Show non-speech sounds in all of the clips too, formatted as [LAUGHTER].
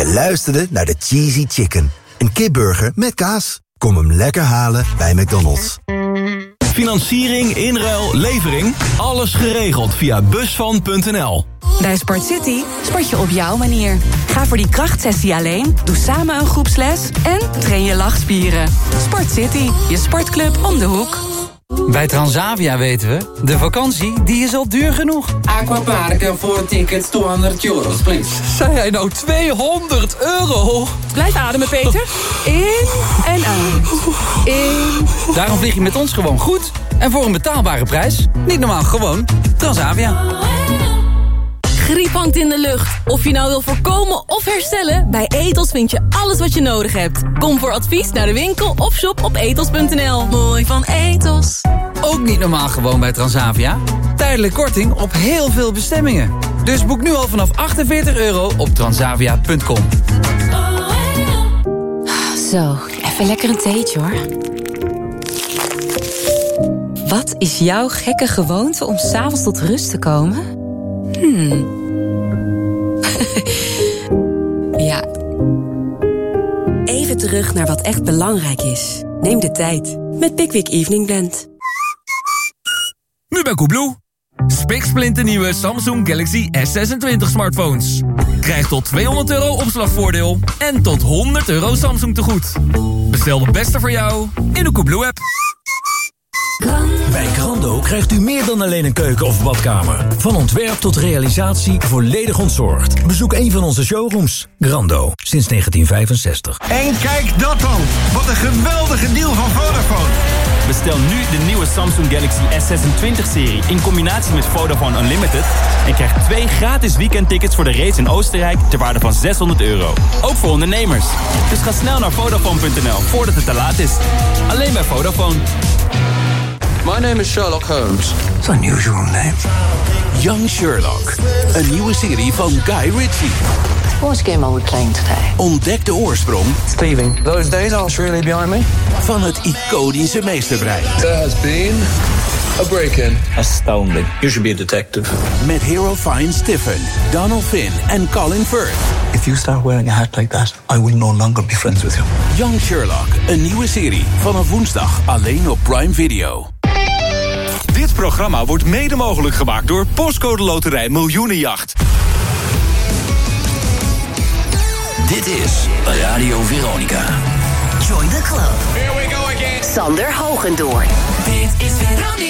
Je luisterde naar de Cheesy Chicken. Een kipburger met kaas. Kom hem lekker halen bij McDonald's. Financiering, inruil, levering. Alles geregeld via busvan.nl. Bij Sport City sport je op jouw manier. Ga voor die krachtsessie alleen, doe samen een groepsles... en train je lachspieren. Sport City, je sportclub om de hoek. Bij Transavia weten we, de vakantie die is al duur genoeg. Aquaparken voor tickets 200 euro, please. Zei hij nou 200 euro? Blijf ademen, Peter. In en uit. In. Daarom vlieg je met ons gewoon goed. En voor een betaalbare prijs. Niet normaal, gewoon Transavia. Griep hangt in de lucht. Of je nou wil voorkomen of herstellen, bij Etos vind je alles wat je nodig hebt. Kom voor advies naar de winkel of shop op etos.nl. Mooi van Etos. Ook niet normaal gewoon bij Transavia. Tijdelijk korting op heel veel bestemmingen. Dus boek nu al vanaf 48 euro op transavia.com. Zo, even lekker een theetje hoor. Wat is jouw gekke gewoonte om s'avonds tot rust te komen? Hmm. [LAUGHS] ja. Even terug naar wat echt belangrijk is. Neem de tijd met Pickwick Evening Blend. Nu bij Koebloe. Spik nieuwe Samsung Galaxy S26 smartphones. Krijg tot 200 euro opslagvoordeel en tot 100 euro Samsung tegoed. Bestel de beste voor jou in de Koebloe-app. Bij Grando krijgt u meer dan alleen een keuken of badkamer. Van ontwerp tot realisatie volledig ontzorgd. Bezoek een van onze showrooms. Grando, sinds 1965. En kijk dat dan! Wat een geweldige deal van Vodafone! Bestel nu de nieuwe Samsung Galaxy S26-serie in combinatie met Vodafone Unlimited... en krijg twee gratis weekendtickets voor de race in Oostenrijk ter waarde van 600 euro. Ook voor ondernemers. Dus ga snel naar Vodafone.nl voordat het te laat is. Alleen bij Vodafone. My name is Sherlock Holmes. It's an unusual name. Young Sherlock. Een nieuwe serie van Guy Ritchie. What game are we playing today? Ontdek de oorsprong. Steven, those days aren't really behind me. Van het iconische meesterbrein. There has been a break-in. Astounding. You should be a detective. Met Hero Fine Stiffen, Donald Finn en Colin Firth. If you start wearing a hat like that, I will no longer be friends with you. Young Sherlock. Een nieuwe serie. Vanaf woensdag alleen op Prime Video. Programma wordt mede mogelijk gemaakt door Postcode Loterij Miljoenenjacht. Dit is Radio Veronica. Join the club. Here we go again. Sander Hogendoorn. Dit is Veronica.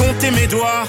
compté mes doigts.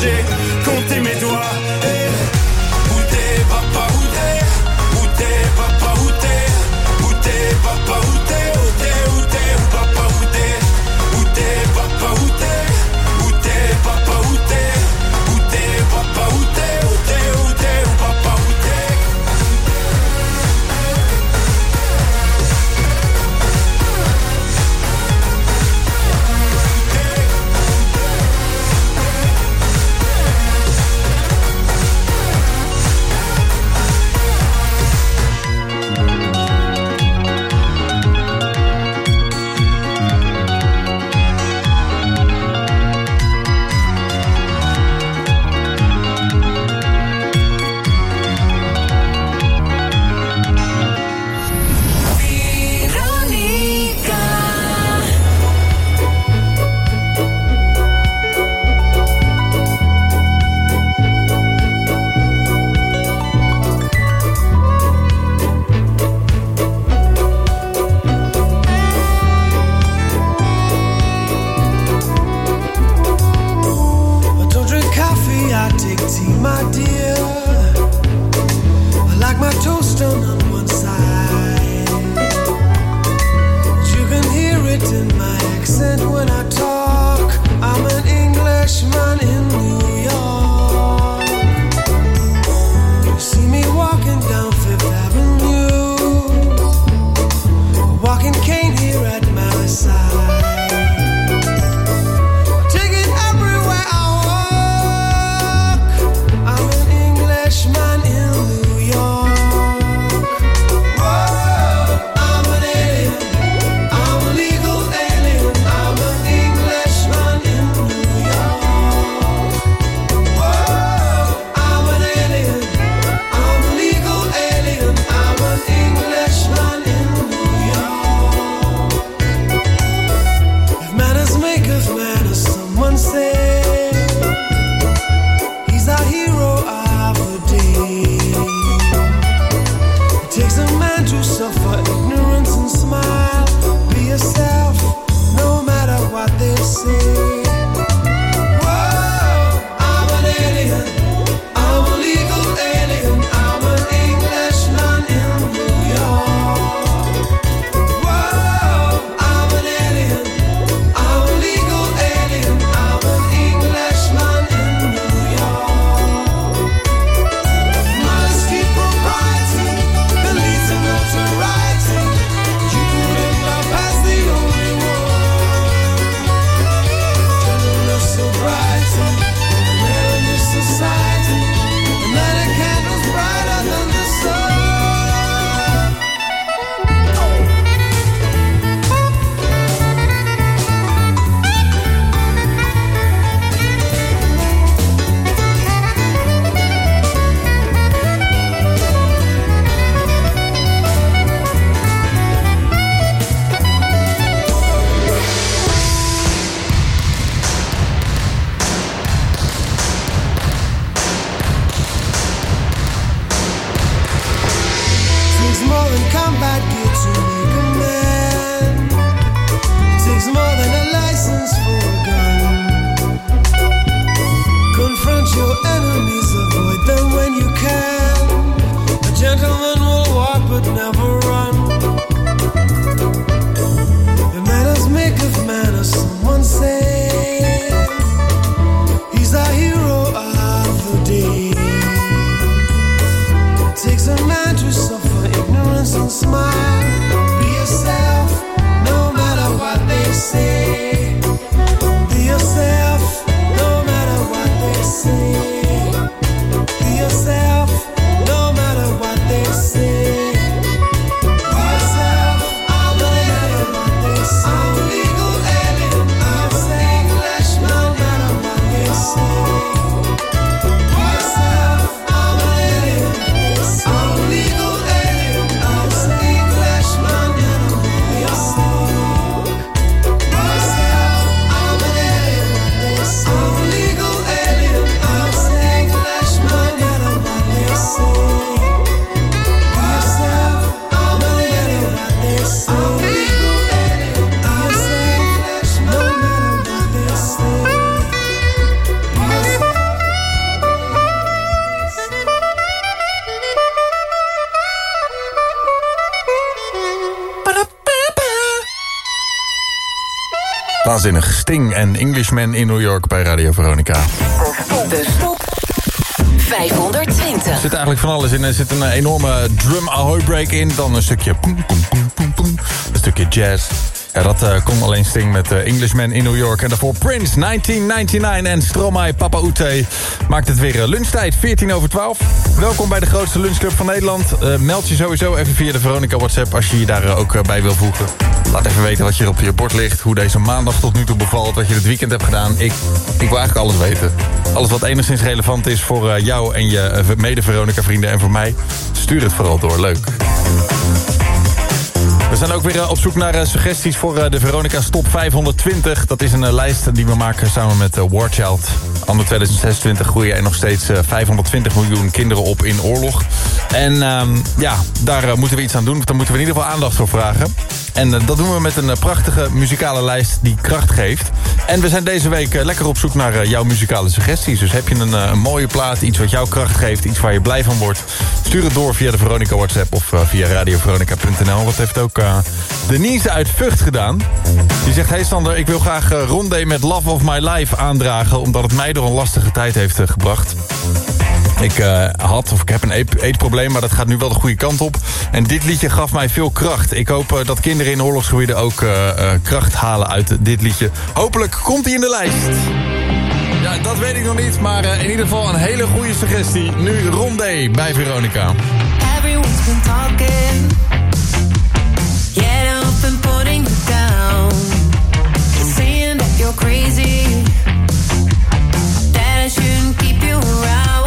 shit. Waanzinnig. Sting en Englishman in New York bij Radio Veronica. De top 520. Er zit eigenlijk van alles in. Er zit een enorme drum ahoy break in. Dan een stukje poem, poem, poem. Een stukje jazz. Ja, dat eh kon alleen Sting met eh, Englishman in New York. En daarvoor Prince, 1999 en Stromae Papa Oete. Maakt het weer eh, lunchtijd, 14 over 12. Welkom bij de grootste lunchclub van Nederland. Meld je sowieso even via de Veronica WhatsApp als je je daar ook bij wil voegen. Laat even weten wat je op je bord ligt. Hoe deze maandag tot nu toe bevalt. Wat je dit weekend hebt gedaan. Ik, ik wil eigenlijk alles weten. Alles wat enigszins relevant is voor jou en je mede-Veronica vrienden. En voor mij, stuur het vooral door. Leuk. Zijn ook weer eh, op zoek naar eh, suggesties voor eh, de Veronica's Top 520. Dat is een lijst die we maken samen met Warchild. Anno 2026 groeien er nog steeds eh, 520 miljoen kinderen op in oorlog. En ehm, ja, daar moeten we iets aan doen. Daar moeten we in ieder geval aandacht voor vragen. En eh, dat doen we met een eh, prachtige muzikale lijst die kracht geeft. En we zijn deze week eh, lekker op zoek naar jouw muzikale suggesties. Dus heb je een, mooie plaat, iets wat jou kracht geeft... iets waar je blij van wordt... stuur het door via de Veronica WhatsApp of via radioveronica.nl. Wat heeft ook Denise uit Vught gedaan. Die zegt, hey Sander, ik wil graag Rondé met Love of My Life aandragen... omdat het mij door een lastige tijd heeft gebracht. Ik had, of ik heb een eet- eetprobleem, maar dat gaat nu wel de goede kant op. En dit liedje gaf mij veel kracht. Ik hoop dat kinderen in oorlogsgebieden ook eh, eh, kracht halen uit dit liedje. Hopelijk komt hij in de lijst. Ja, dat weet ik nog niet, maar eh, in ieder geval een hele goede suggestie. Nu Rondé bij Veronica. Crazy. That keep you.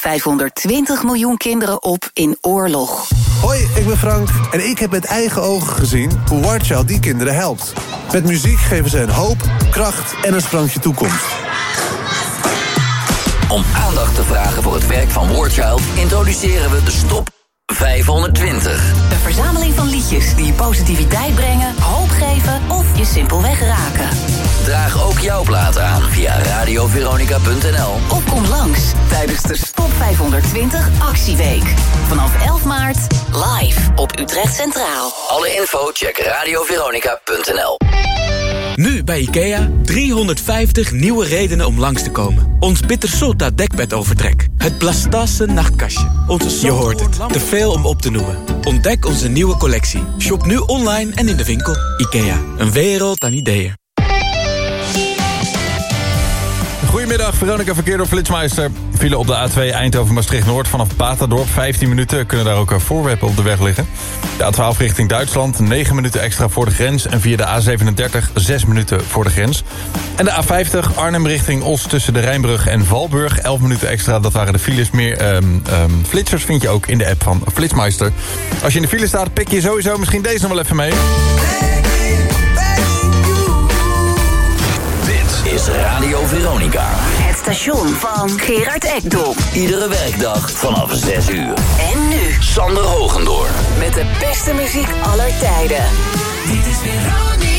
520 miljoen kinderen op in oorlog. Hoi, ik ben Frank en ik heb met eigen ogen gezien hoe Warchild die kinderen helpt. Met muziek geven ze een hoop, kracht en een sprankje toekomst. Om aandacht te vragen voor het werk van Wordchild introduceren we de Stop 520. Een verzameling van liedjes die je positiviteit brengen, hoop geven of je simpelweg raken. Draag ook jouw plaat aan via radioveronica.nl. Of kom langs tijdens de Stop 520 Actieweek. Vanaf 11 maart live op Utrecht Centraal. Alle info check radioveronica.nl. Nu bij IKEA 350 nieuwe redenen om langs te komen. Ons Bittersulta dekbedovertrek. Het Blastase nachtkastje. Onze Je hoort het. Te veel om op te noemen. Ontdek onze nieuwe collectie. Shop nu online en in de winkel. IKEA. Een wereld aan ideeën. Goedemiddag, Veronica Verkeer door Flitsmeister. File op de A2 Eindhoven-Maastricht-Noord vanaf Batadorp. 15 minuten kunnen daar ook eh, voorwerpen op de weg liggen. De A12 richting Duitsland, 9 minuten extra voor de grens. En via de A37, 6 minuten voor de grens. En de A50 Arnhem richting Os tussen de Rijnbrug en Valburg. 11 minuten extra, dat waren de files. Meer ehm, ehm, flitsers vind je ook in de app van Flitsmeister. Als je in de file staat, pik je sowieso misschien deze nog wel even mee. Dit is Radio Veronica. Het station van Gerard Ekdom. Iedere werkdag vanaf 6 uur. En nu Sander Hogendoor. met de beste muziek aller tijden. Dit is Veronica.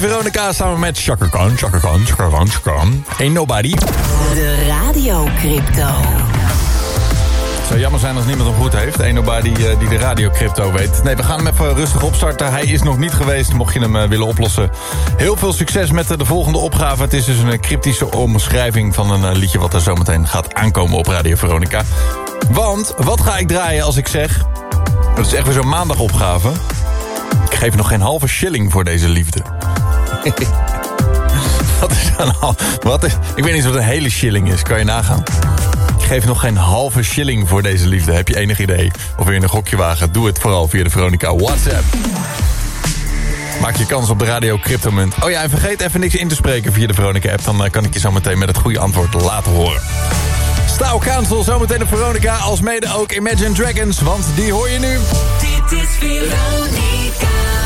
Bij Veronica samen met Chaka Khan, Chaka Khan, Chaka Khan, Chaka Khan. Ain't nobody. De Radio Crypto. Het zou jammer zijn als niemand hem goed heeft. Ain't nobody eh, die de radio crypto weet. Nee, we gaan hem even rustig opstarten. Hij is nog niet geweest, mocht je hem eh, willen oplossen. Heel veel succes met eh, de volgende opgave. Het is dus een cryptische omschrijving van een liedje... wat er zometeen gaat aankomen op Radio Veronica. Want, wat ga ik draaien als ik zeg... Het is echt weer zo'n maandagopgave. Ik geef nog geen halve shilling voor deze liefde. [LAUGHS] wat is een hal- wat is, Ik weet niet wat een hele shilling is, kan je nagaan. Ik geef nog geen halve shilling voor deze liefde. Heb je enig idee? Of wil je een gokje wagen? Doe het vooral via de Veronica WhatsApp. Maak je kans op de radio Cryptomunt. Oh ja, en vergeet even niks in te spreken via de Veronica app. Dan eh, kan ik je zo meteen met het goede antwoord laten horen. Style Council, zometeen op Veronica. Als mede ook Imagine Dragons, want die hoor je nu. Dit is Veronica.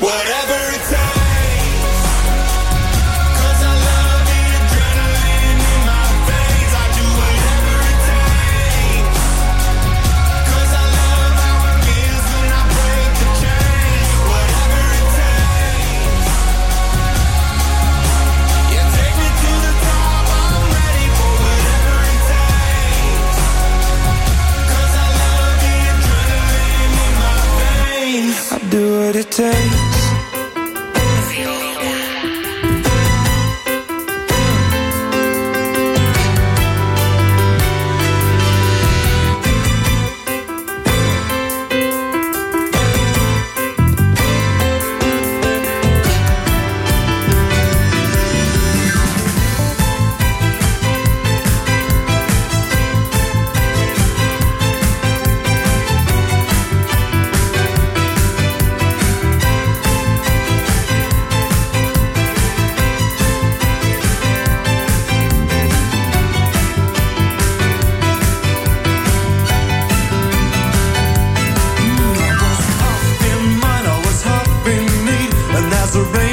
Whatever it takes. What the rain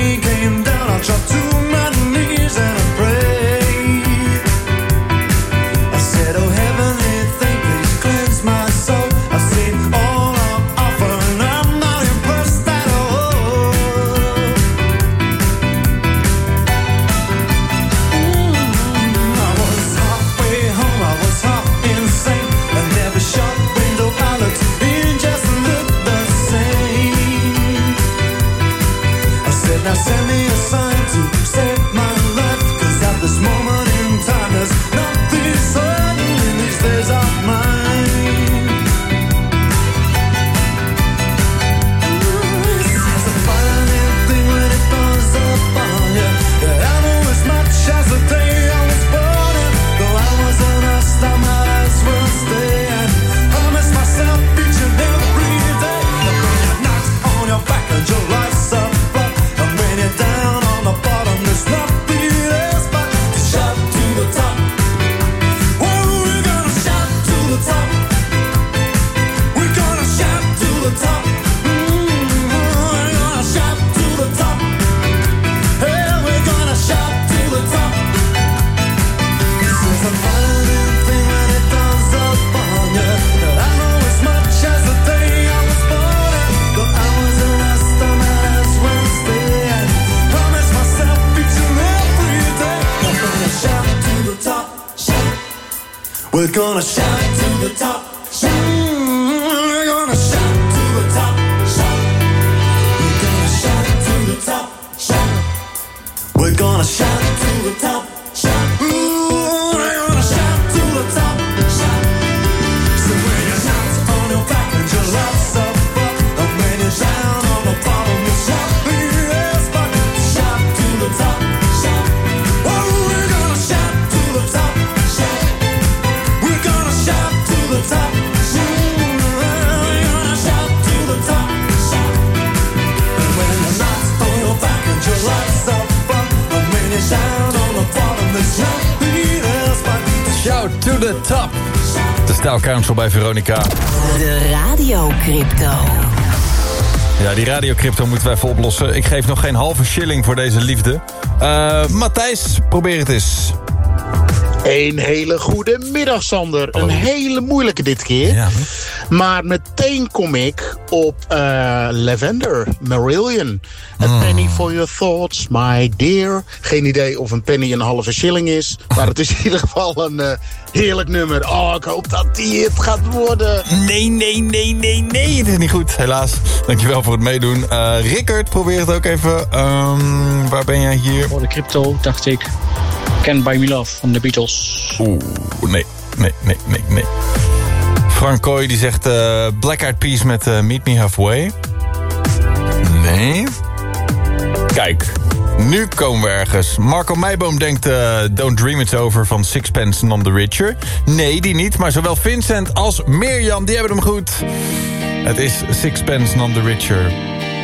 the top. De Style Council bij Veronica. De Radio Crypto. Ja, die radiocrypto moeten we even oplossen. Ik geef nog geen halve shilling voor deze liefde. Eh Matthijs, probeer het eens. Een hele goede middag, Sander. Een hele moeilijke dit keer. Maar meteen kom ik op eh, Lavender, Marillion. A penny for your thoughts, my dear. Geen idee of een penny een halve shilling is. Maar het is in ieder geval een eh, heerlijk nummer. Oh, ik hoop dat die het gaat worden. Nee, nee, nee, nee, nee. Het is niet goed, helaas. Dankjewel voor het meedoen. Eh Rickert, probeer het ook even. Ehm, waar ben jij hier? Voor de crypto dacht ik Can't Buy Me Love van de Beatles. Oeh, nee, nee, nee, nee, nee. Frank Kooi die zegt eh, Black Eyed Peas met eh, Meet Me Halfway. Nee. Kijk, nu komen we ergens. Marco Meijboom denkt eh, Don't Dream It's Over van Sixpence None the Richer. Nee, die niet. Maar zowel Vincent als Mirjam, die hebben hem goed. Het is Sixpence None the Richer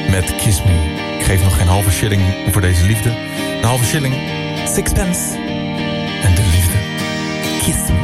met Kiss Me. Ik geef nog geen halve shilling voor deze liefde. Een halve shilling. Sixpence. En de liefde. Kiss Me.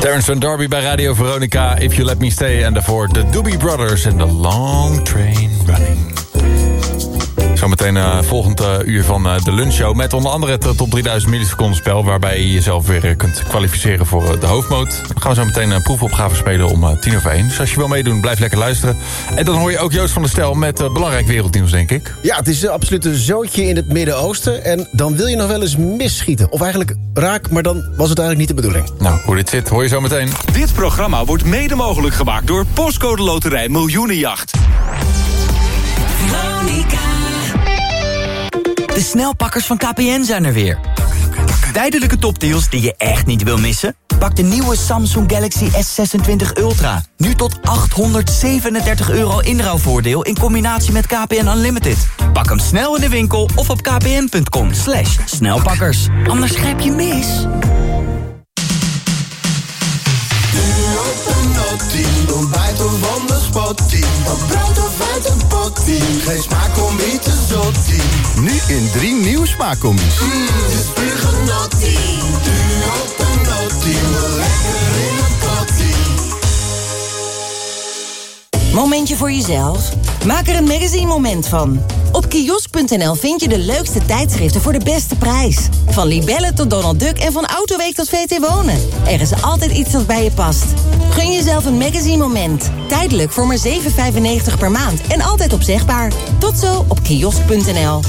Terrence van Darby bij Radio Veronica. If You Let Me Stay. En daarvoor The Doobie Brothers en The Long Train Running. Zometeen uh, volgend uh, uur van uh, de lunchshow. Met onder andere het top 3000 milliseconden spel. Waarbij je jezelf weer kunt kwalificeren voor de hoofdmoot. Dan gaan we zo meteen een proefopgave spelen om tien over één. Dus als je wil meedoen, blijf lekker luisteren. En dan hoor je ook Joost van der Stel met belangrijk wereldnieuws, denk ik. Ja, het is absoluut een zootje in het Midden-Oosten. En dan wil je nog wel eens misschieten. Of eigenlijk raak, maar dan was het eigenlijk niet de bedoeling. Nou, hoe dit zit, hoor je zo meteen. Dit programma wordt mede mogelijk gemaakt door Postcode Loterij Miljoenenjacht. De snelpakkers van KPN zijn er weer. Tijdelijke topdeals die je echt niet wil missen? Pak de nieuwe Samsung Galaxy S26 Ultra. Nu tot 837 euro inruilvoordeel in combinatie met KPN Unlimited. Pak hem snel in de winkel of op kpn.com snelpakkers. Anders grijp je mis. Ontbijt of wonder spottie. Wat brood of uit een pottie. Geen smaakcombi te zottie. Nu in drie nieuwe smaakcombi's. Mmm, het is puur genottie. Duur op een nottie. Lekker in een pottie. Momentje voor jezelf? Maak er een magazine moment van. Op kiosk.nl vind je de leukste tijdschriften voor de beste prijs. Van Libelle tot Donald Duck en van Autoweek tot VT Wonen. Er is altijd iets dat bij je past. Gun jezelf een magazine moment. Tijdelijk voor maar 7,95 per maand en altijd opzegbaar. Tot zo op kiosk.nl.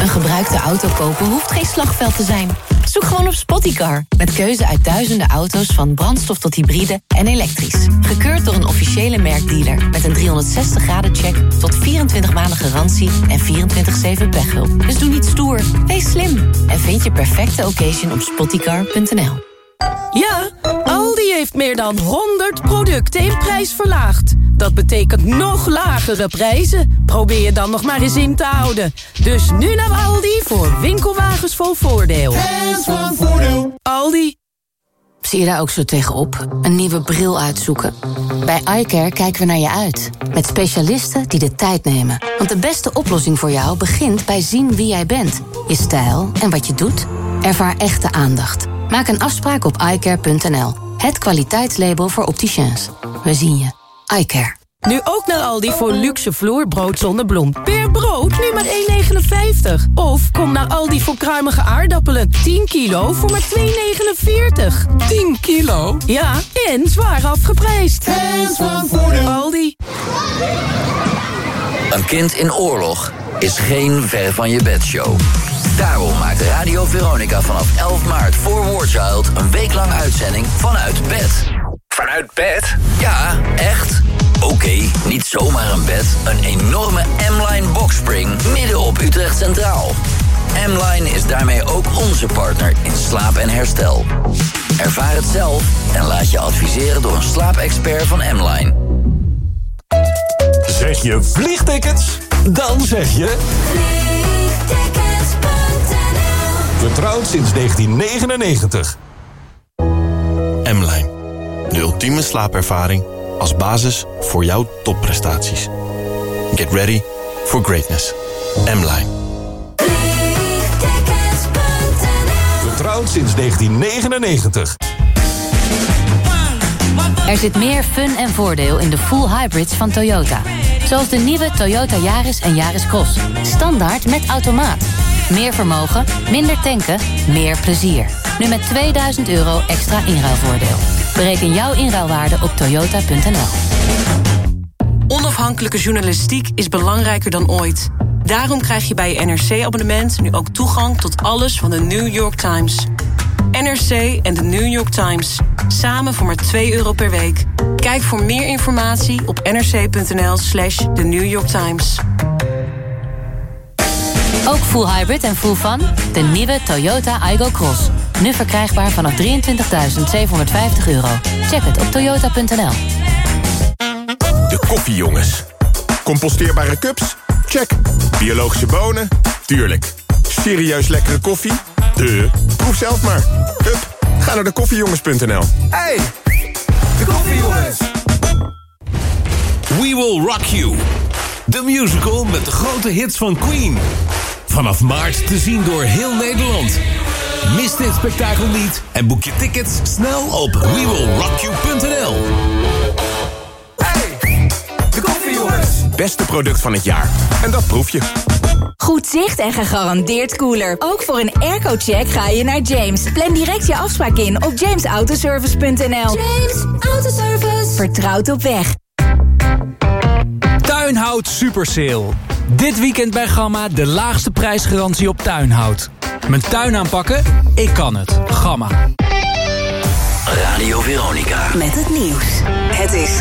Een gebruikte auto kopen hoeft geen slagveld te zijn. Zoek gewoon op Spottycar. Met keuze uit duizenden auto's van brandstof tot hybride en elektrisch. Gekeurd door een officiële merkdealer. Met een 360 graden check tot 24 maanden garantie en 24-7 pechhulp. Dus doe niet stoer, wees slim. En vind je perfecte occasion op spottycar.nl. Ja, Aldi heeft meer dan 100 producten in prijs verlaagd. Dat betekent nog lagere prijzen. Probeer je dan nog maar eens in te houden. Dus nu naar Aldi voor winkelwagens vol voordeel. Hands van voordeel. Aldi. Zie je daar ook zo tegenop? Een nieuwe bril uitzoeken? Bij iCare kijken we naar je uit. Met specialisten die de tijd nemen. Want de beste oplossing voor jou begint bij zien wie jij bent. Je stijl en wat je doet. Ervaar echte aandacht. Maak een afspraak op iCare.nl. Het kwaliteitslabel voor opticiens. We zien je. iCare. Nu ook naar Aldi voor luxe vloerbrood zonder bloem. Per brood nu maar 1,59. Of kom naar Aldi voor kruimige aardappelen. 10 kilo voor maar 2,49. 10 kilo? Ja, en zwaar afgeprijsd. Hands van voordeel. Aldi. Een kind in oorlog is geen ver van je bedshow. Daarom maakt Radio Veronica vanaf 11 maart voor War Child... een weeklang uitzending vanuit bed. Vanuit bed? Ja, echt. Oké, niet zomaar een bed. Een enorme M-Line boxspring midden op Utrecht Centraal. M-Line is daarmee ook onze partner in slaap en herstel. Ervaar het zelf en laat je adviseren door een slaapexpert van M-Line. Zeg je vliegtickets? Dan zeg je... Vertrouwd sinds 1999. M-Line. De ultieme slaapervaring als basis voor jouw topprestaties. Get ready for greatness. M-Line. Vertrouwd sinds 1999. Er zit meer fun en voordeel in de full hybrids van Toyota. Zoals de nieuwe Toyota Yaris en Yaris Cross. Standaard met automaat. Meer vermogen, minder tanken, meer plezier. Nu met 2000 euro extra inruilvoordeel. Bereken jouw inruilwaarde op toyota.nl. Onafhankelijke journalistiek is belangrijker dan ooit. Daarom krijg je bij je NRC-abonnement nu ook toegang tot alles van de New York Times. NRC en de New York Times. Samen voor maar 2 euro per week. Kijk voor meer informatie op nrc.nl slash The New York Times. Ook full hybrid en full fun? De nieuwe Toyota Igo Cross. Nu verkrijgbaar vanaf 23.750 euro. Check het op toyota.nl. De koffiejongens. Composteerbare cups? Check. Biologische bonen? Tuurlijk. Serieus lekkere koffie? De. Proef zelf maar. Hup, ga naar de koffiejongens.nl. Hey, de koffiejongens. We Will Rock You. De musical met de grote hits van Queen. Vanaf maart te zien door heel Nederland. Mis dit spektakel niet en boek je tickets snel op wewillrockyou.nl. De koffiejongens. Beste product van het jaar. En dat proef je. Goed zicht en gegarandeerd koeler. Ook voor een airco-check ga je naar James. Plan direct je afspraak in op jamesautoservice.nl. James Autoservice. Vertrouwd op weg. Tuinhout Super Sale. Dit weekend bij Gamma de laagste prijsgarantie op tuinhout. Mijn tuin aanpakken? Ik kan het. Gamma. Radio Veronica. Met het nieuws. Het is